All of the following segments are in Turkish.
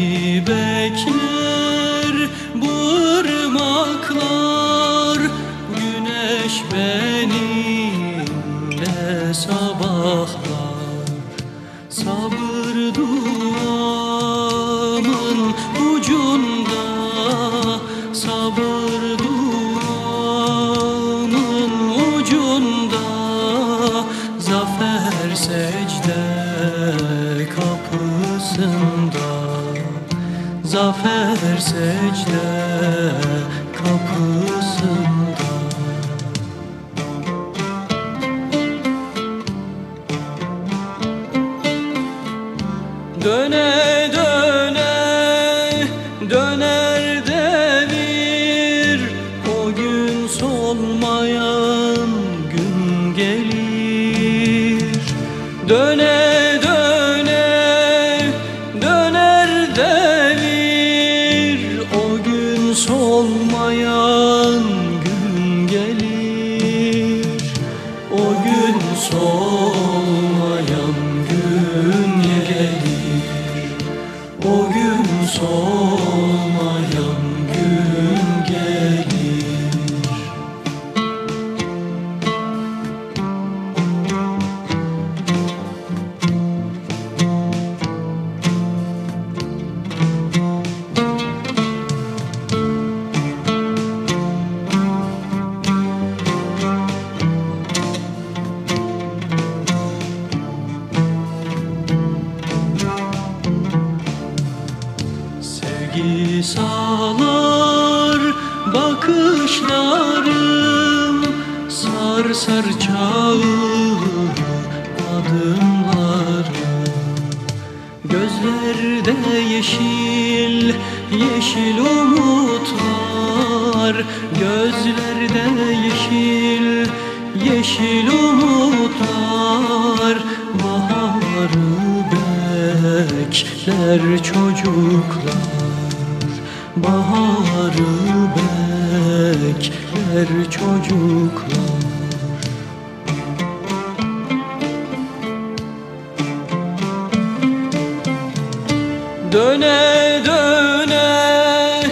Beni bekler bu Güneş benimle sabahlar. Sabır duamın ucunda. Sabır duamın ucunda. Zafer secde kapısında. Zafer secde kapısında. Döne döne döner devir O gün solmayan gün gelir. Döne gün solmayan gün gelir. O gün solmayan gün gelir. O gün solmayan Sevgi sağlar bakışlarım Sar sar çağır adımlarım Gözlerde yeşil yeşil umutlar. Gözlerde yeşil yeşil umutlar. Baharı bekler çocuklar Baharı bekler çocuklar. Döne döne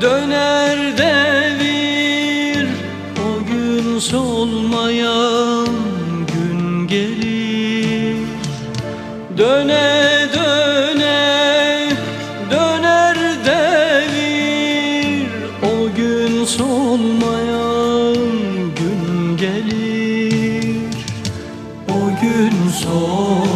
döner devir. O gün solmayan gün gelir. Döne döne solmayan gün gelir O gün sol